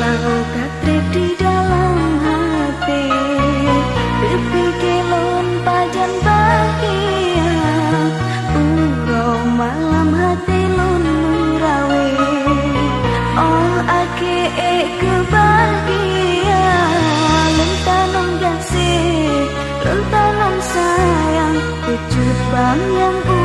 selalu katrip di dalam hati. Berpikir lompat dan bahagia Ungkau malam hati lun nurawi Oh ake e kebahagia Lentanom kasih, lentanom sayang. Kecupan yang pun